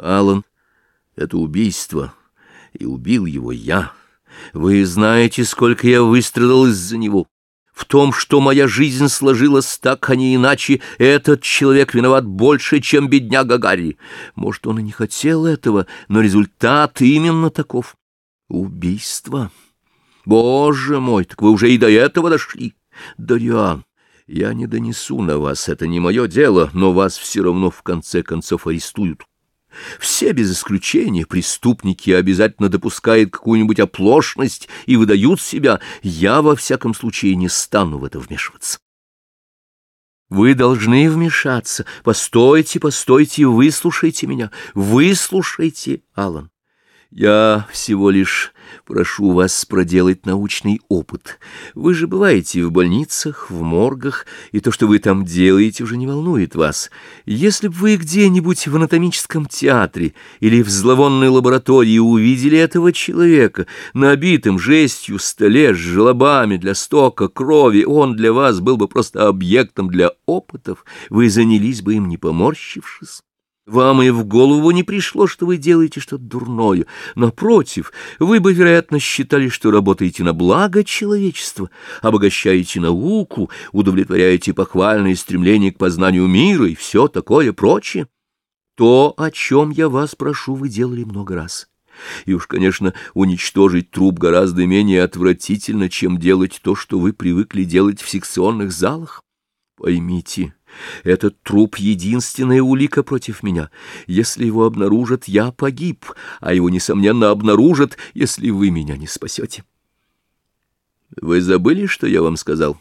Алан, это убийство, и убил его я. Вы знаете, сколько я выстрадал из-за него. В том, что моя жизнь сложилась так, а не иначе, этот человек виноват больше, чем бедняга Гарри. Может, он и не хотел этого, но результат именно таков. Убийство. Боже мой, так вы уже и до этого дошли. Дориан, я не донесу на вас, это не мое дело, но вас все равно в конце концов арестуют. Все без исключения преступники обязательно допускают какую-нибудь оплошность и выдают себя. Я, во всяком случае, не стану в это вмешиваться. Вы должны вмешаться. Постойте, постойте, выслушайте меня. Выслушайте, Алан. Я всего лишь прошу вас проделать научный опыт. Вы же бываете в больницах, в моргах, и то, что вы там делаете, уже не волнует вас. Если бы вы где-нибудь в анатомическом театре или в зловонной лаборатории увидели этого человека, набитым жестью столе с желобами для стока крови, он для вас был бы просто объектом для опытов, вы занялись бы им, не поморщившись. Вам и в голову не пришло, что вы делаете что-то дурное. Напротив, вы бы, вероятно, считали, что работаете на благо человечества, обогащаете науку, удовлетворяете похвальные стремления к познанию мира и все такое прочее. То, о чем я вас прошу, вы делали много раз. И уж, конечно, уничтожить труп гораздо менее отвратительно, чем делать то, что вы привыкли делать в секционных залах. Поймите, этот труп — единственная улика против меня. Если его обнаружат, я погиб, а его, несомненно, обнаружат, если вы меня не спасете. Вы забыли, что я вам сказал?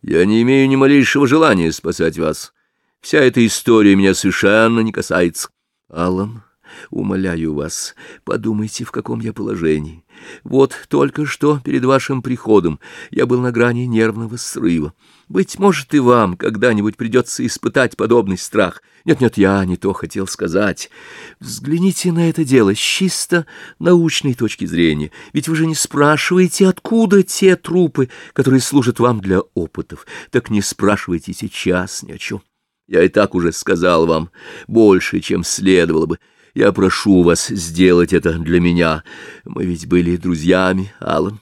Я не имею ни малейшего желания спасать вас. Вся эта история меня совершенно не касается. Аллан, умоляю вас, подумайте, в каком я положении. Вот только что перед вашим приходом я был на грани нервного срыва. Быть может, и вам когда-нибудь придется испытать подобный страх. Нет-нет, я не то хотел сказать. Взгляните на это дело с чисто научной точки зрения. Ведь вы же не спрашиваете, откуда те трупы, которые служат вам для опытов. Так не спрашивайте сейчас ни о чем. Я и так уже сказал вам больше, чем следовало бы. Я прошу вас сделать это для меня. Мы ведь были друзьями, Аллан.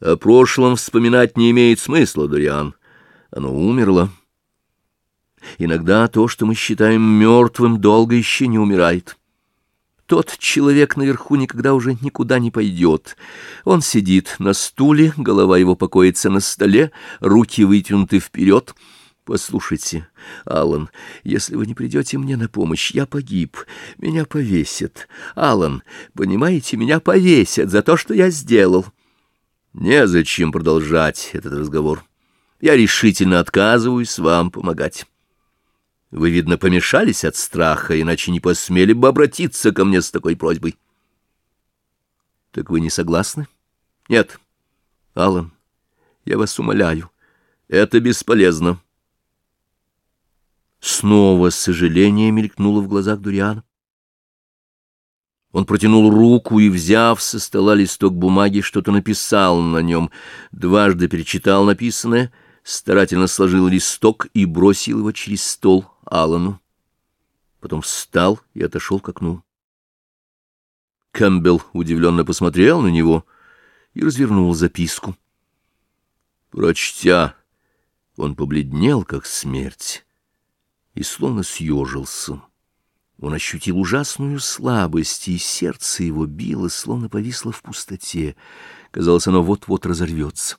О прошлом вспоминать не имеет смысла, Дориан. Оно умерло. Иногда то, что мы считаем мертвым, долго еще не умирает. Тот человек наверху никогда уже никуда не пойдет. Он сидит на стуле, голова его покоится на столе, руки вытянуты вперед — Послушайте, Алан, если вы не придете мне на помощь, я погиб. Меня повесят. Алан, понимаете, меня повесят за то, что я сделал. Незачем продолжать этот разговор. Я решительно отказываюсь вам помогать. Вы, видно, помешались от страха, иначе не посмели бы обратиться ко мне с такой просьбой. Так вы не согласны? Нет. Алан, я вас умоляю, это бесполезно. Снова сожаление мелькнуло в глазах Дуриана. Он протянул руку и, взяв со стола листок бумаги, что-то написал на нем, дважды перечитал написанное, старательно сложил листок и бросил его через стол Аллану. Потом встал и отошел к окну. Кэмпбелл удивленно посмотрел на него и развернул записку. Прочтя, он побледнел, как смерть и словно съежился. Он ощутил ужасную слабость, и сердце его било, словно повисло в пустоте. Казалось, оно вот-вот разорвется.